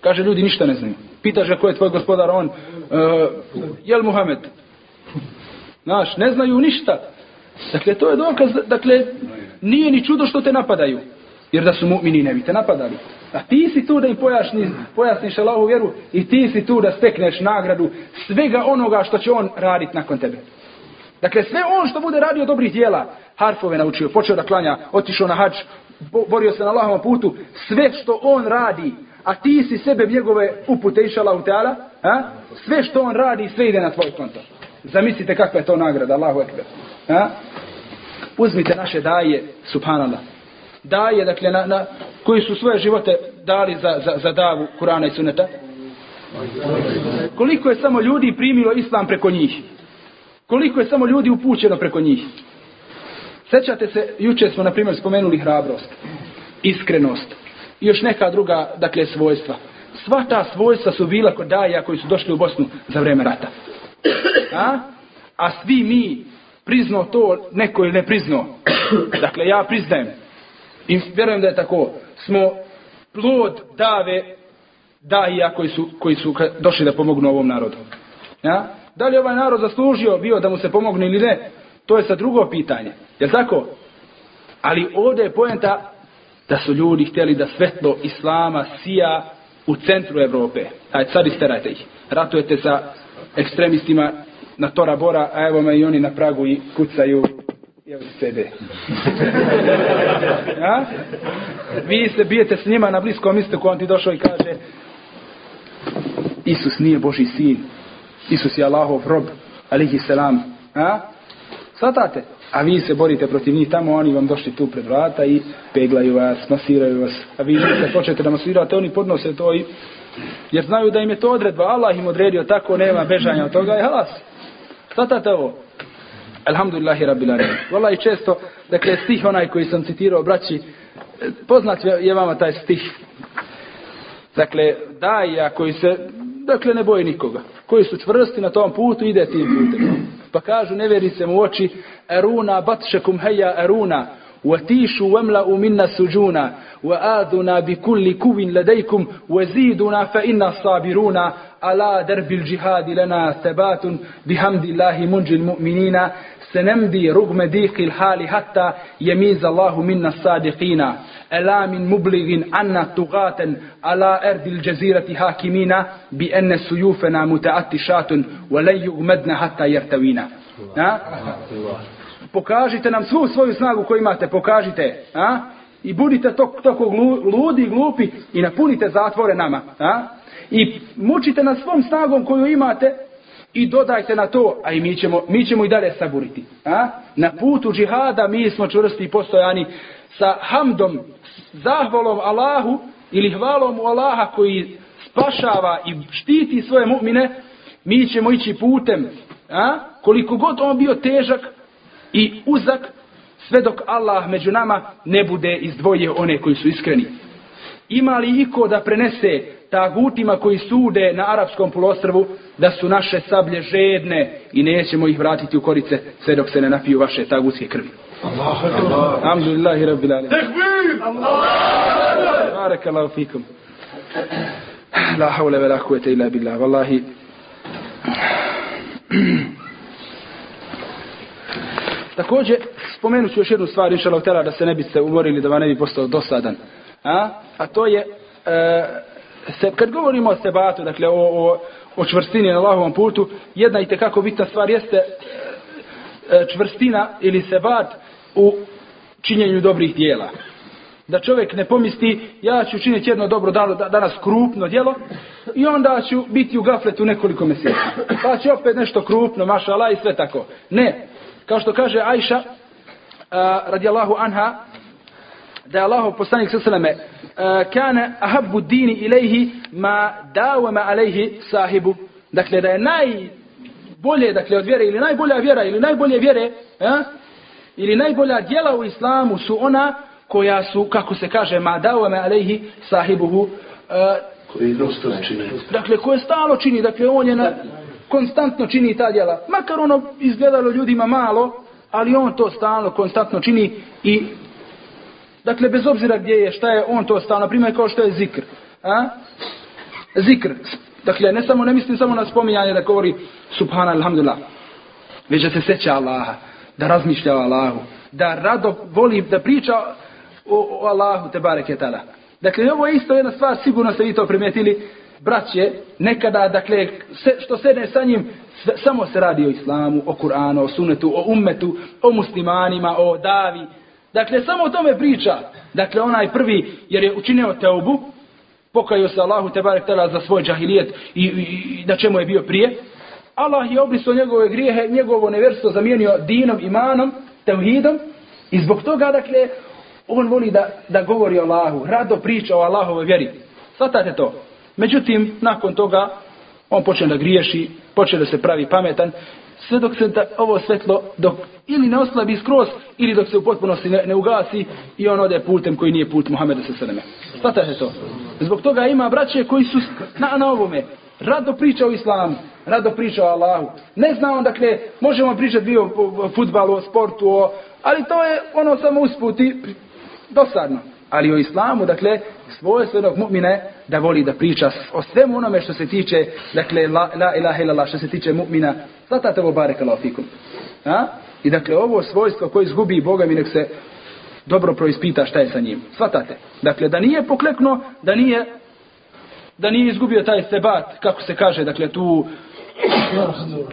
Kaže, ljudi ništa ne znaju. Pitaš ga ko je tvoj gospodar, on, uh, jel Muhammed? Znaš, ne znaju ništa. Dakle, to je dokaz, dakle, nije ni čudo što te napadaju. Jer da su mu'mini ne bi te napadali. A ti si tu da im pojasni, pojasniš Allahu vjeru i ti si tu da stekneš nagradu svega onoga što će on raditi nakon tebe. Dakle, sve on što bude radio dobrih dijela, harfove naučio, počeo da klanja, otišao na hađ, borio se na Allahovom putu, sve što on radi, a ti si sebe njegove upute iša Allahu Teala, a? sve što on radi, sve ide na tvoj konto. Zamislite kakva je to nagrada, Allahu Ekber. A? Uzmite naše daje, subhanallah. Daje, dakle, na, na, koji su svoje živote dali za, za, za davu Kurana i Suneta. Koliko je samo ljudi primilo islam preko njih? Koliko je samo ljudi upućeno preko njih? Sećate se, juče smo, na primjer, spomenuli hrabrost, iskrenost i još neka druga, dakle, svojstva. Sva ta svojstva su bila kod daja koji su došli u Bosnu za vreme rata. A? A svi mi priznao to, neko ili ne priznao. Dakle, ja priznajem. I vjerujem da je tako. Smo plod dave daja koji su, koji su došli da pomognu ovom narodu. Ja? Da li ovaj narod zaslužio bio da mu se pomogne ili ne? To je sa drugo pitanje. Je tako? Ali ovdje je pojenta da su ljudi htjeli da svetlo Islama sija u centru Evrope. Aj, sad isterajte ih. Ratujete sa ekstremistima na Tora Bora, a evo me i oni na Pragu i kucaju i sebe. sede. ja? Vi se bijete s njima na bliskom istoku, on ti došao i kaže Isus nije Boži sin. Isus je Allahov rob, alihi selam. A? Svatate? A vi se borite protiv njih tamo, oni vam došli tu pred vrata i peglaju vas, masiraju vas. A vi se počete da masirate, oni podnose to i... Jer znaju da im je to odredba, Allah im odredio tako, nema bežanja od toga i halas. Svatate ovo? Alhamdulillahi rabbil alamin. Vala i često, dakle, stih onaj koji sam citirao, braći, poznat je vama taj stih. Dakle, daja koji se, dakle, ne boje nikoga. Koji su čvrsti na tom putu, ide tim putem. Pa kažu nevjerice mu oči, eruna batšekum heja eruna, وتيشوا واملأوا منا سجونا وآذنا بكل كو لديكم وزيدنا فإنا الصابرون على درب الجهاد لنا ثبات بحمد الله منجي المؤمنين سنمضي رغم ضيق الحال حتى يميز الله منا الصادقين ألا من مبلغ عنا طغاة على أرض الجزيرة حاكمين بأن سيوفنا متعتشات ولن يغمدنا حتى يرتوينا pokažite nam svu svoju snagu koju imate, pokažite, a? I budite toko to ludi i glupi i napunite zatvore nama, a? I mučite nas svom snagom koju imate i dodajte na to, a i mi ćemo, mi ćemo i dalje saburiti. A? Na putu džihada mi smo čvrsti i postojani sa hamdom, zahvalom Allahu ili hvalom u Allaha koji spašava i štiti svoje mu'mine, mi ćemo ići putem, a? koliko god on bio težak i uzak, sve dok Allah među nama ne bude izdvojio one koji su iskreni. Ima li iko da prenese tagutima koji sude na arapskom polostrvu da su naše sablje žedne i nećemo ih vratiti u korice sve dok se ne napiju vaše tagutske krvi. Alhamdulillahi rabbil alamin. Tekbir! Barakallahu fikum. La hawla wa la quwwata illa billah. Wallahi. Također, spomenut ću još jednu stvar, inša Allah, da se ne biste umorili, da vam ne bi postao dosadan. A, a to je, e, se, kad govorimo o sebatu, dakle o, o, o čvrstini na Allahovom putu, jedna i tekako bitna stvar jeste e, čvrstina ili sebat u činjenju dobrih dijela. Da čovjek ne pomisli, ja ću činiti jedno dobro danas krupno djelo i onda ću biti u gafletu nekoliko mjeseci. Pa će opet nešto krupno, maša Allah i sve tako. Ne, kao što kaže Ajša, radijallahu anha, da je Allahov poslanik sa sveme, kane ahabbu dini ilaihi ma dawama alaihi sahibu. Dakle, da je najbolje, dakle, od vjere, ili najbolja vjera, ili najbolje vjere, a, ili najbolja djela u islamu su ona koja su, kako se kaže, ma dawama alaihi sahibuhu, a, koji dosta čini. Dakle, koje stalo čini, dakle, on je na, konstantno čini ta djela. Makar ono izgledalo ljudima malo, ali on to stalno, konstantno čini i Dakle, bez obzira gdje je, šta je, on to stao. Na primjer, kao što je zikr. A? Zikr. Dakle, ne samo, ne mislim samo na spominjanje da govori subhana alhamdulillah. Već da se seća Allaha. Da razmišlja o Allahu. Da rado voli da priča o, o Allahu te bareke tada. Dakle, ovo je isto jedna stvar, sigurno ste vi to primijetili, braće, nekada, dakle, se, što sedne sa njim, sve, samo se radi o islamu, o Kur'anu, o sunetu, o ummetu, o muslimanima, o davi, Dakle, samo o tome priča. Dakle, onaj prvi, jer je učinio teubu, pokajao se Allahu Tebarek Tala za svoj džahilijet i, i, i na čemu je bio prije. Allah je obriso njegove grijehe, njegovo neverstvo zamijenio dinom, imanom, teuhidom. I zbog toga, dakle, on voli da, da govori o Allahu, rado priča o Allahove vjeri. Svatate to. Međutim, nakon toga, on počne da griješi, počne da se pravi pametan sve dok se da, ovo svetlo dok ili ne oslabi skroz ili dok se u potpunosti ne, ne ugasi i on ode putem koji nije put Muhameda sa sveme. Svatate to. Zbog toga ima braće koji su na, na ovome. Rado priča o islamu, rado priča o Allahu. Ne zna on, dakle, možemo pričati bio o futbalu, o sportu, o, ali to je ono samo usputi dosadno. Ali o islamu, dakle, svoje svjedog mu'mine da voli da priča o svemu onome što se tiče, dakle, la, la ilaha illallah, što se tiče mu'mina. Svatate ovo barek Allah fikum. A? I dakle, ovo svojstvo koje izgubi Boga mi nek se dobro proispita šta je sa njim. Svatate. Dakle, da nije poklekno, da nije da nije izgubio taj sebat, kako se kaže, dakle, tu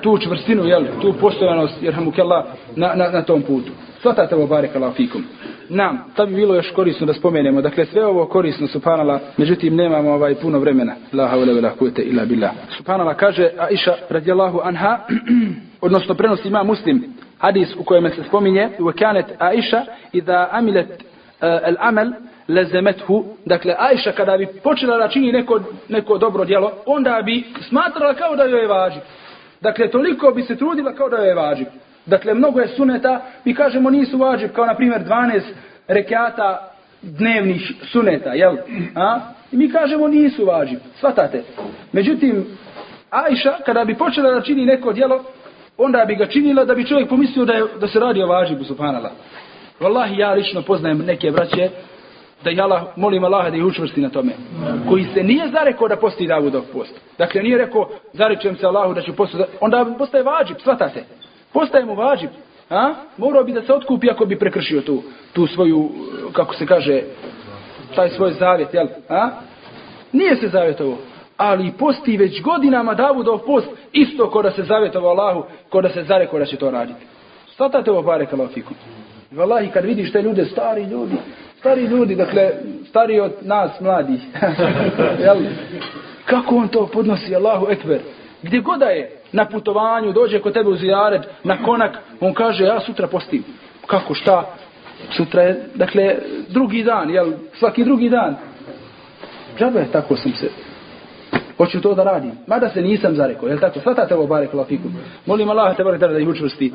tu čvrstinu, jel, tu poštovanost, jer na, na, na tom putu. Svatate ovo barek Allah fikum. Nam, to bi bilo još korisno da spomenemo. Dakle, sve ovo korisno, subhanala, međutim, nemamo ovaj puno vremena. La haule vela kujete ila billah. Subhanala kaže Aisha radijallahu anha, odnosno prenosi ima muslim, hadis u kojem se spominje, u kanet Aisha, i al-amal uh, el amel, lezemethu, dakle, Aisha kada bi počela da čini neko, neko dobro djelo, onda bi smatrala kao da joj je važi. Dakle, toliko bi se trudila kao da joj je važi. Dakle, mnogo je suneta, mi kažemo nisu vađib, kao na primjer 12 rekata dnevnih suneta, jel? A? I mi kažemo nisu vađib, svatate. Međutim, Ajša, kada bi počela da čini neko djelo, onda bi ga činila da bi čovjek pomislio da, je, da se radi o važibu subhanala. Wallahi, ja lično poznajem neke braće, da je Allah, molim Allaha da ih učvrsti na tome. Koji se nije zarekao da posti Davudov post. Dakle, nije rekao, zarečujem se Allahu da ću posti. onda postaje vađib, svatate postaje mu vađib. A? Morao bi da se otkupi ako bi prekršio tu, tu svoju, kako se kaže, taj svoj zavjet, jel? A? Nije se zavjetovo. Ali posti već godinama Davudov post isto ko da se zavjetovo Allahu, ko da se zarekao da će to raditi. Svatate ovo bare I vallahi kad vidiš te ljude, stari ljudi, stari ljudi, dakle, stari od nas, mladih. jel? Kako on to podnosi Allahu Ekber? Gdje god da je, na putovanju, dođe kod tebe u zijared, na konak, on kaže, ja sutra postim. Kako, šta? Sutra je, dakle, drugi dan, jel, svaki drugi dan. Džabe, tako sam se, hoću to da radim. Mada se nisam zarekao, jel tako? Svatate ovo barek lafiku. Molim Allah te barek da ih učvrsti.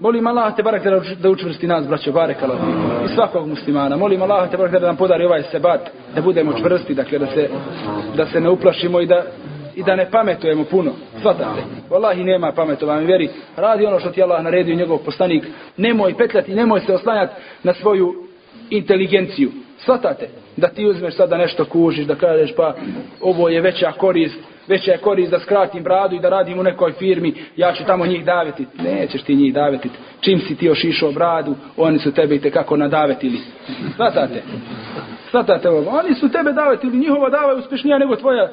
Molim Allah te barek da učvrsti nas, braćo, barek Allah, I svakog muslimana. Molim Allah te barek da nam podari ovaj sebat, da budemo čvrsti, dakle, da se, da se ne uplašimo i da i da ne pametujemo puno. Svatate. Wallahi nema pametovanja vjeri. Radi ono što ti Allah naredio njegov postanik. Nemoj petljati, nemoj se oslanjati na svoju inteligenciju. Svatate. Da ti uzmeš sada nešto kužiš, da kažeš pa ovo je veća korist veća je korist da skratim bradu i da radim u nekoj firmi, ja ću tamo njih daveti. Nećeš ti njih daveti. Čim si ti ošišao bradu, oni su tebe i tekako nadavetili. Svatate? Svatate ovo? Oni su tebe davetili, njihova dava je uspješnija nego tvoja.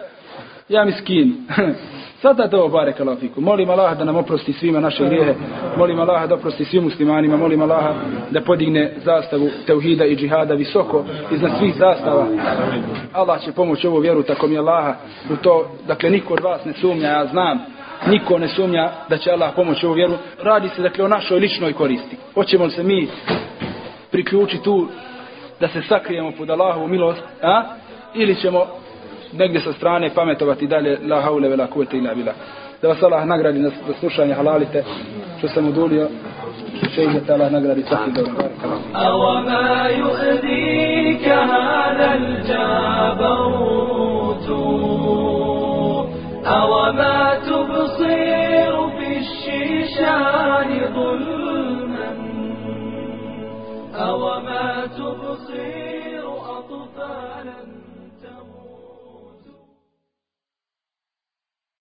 Ja mi skin. Sada to bare kalafiku. Molim Allah da nam oprosti svima naše grijehe. Molim Allah da oprosti svim muslimanima. Molim Allah da podigne zastavu teuhida i džihada visoko iznad svih zastava. Allah će pomoći ovu vjeru tako mi Allaha. U to, dakle, niko od vas ne sumnja, ja znam. Niko ne sumnja da će Allah pomoći ovu vjeru. Radi se, dakle, o našoj ličnoj koristi. Hoćemo se mi priključiti tu da se sakrijemo pod Allahovu milost, a? Ili ćemo negdje sa strane pametovati dalje la haule vela kuvete ila bila. Da vas Allah nagradi na, na slušanje halalite što sam udulio što će imati Allah nagradi svaki dobro. Awa ma yuhdika hadal jabautu Awa ma tubsiru fi shishani dhulman Awa ma tubsiru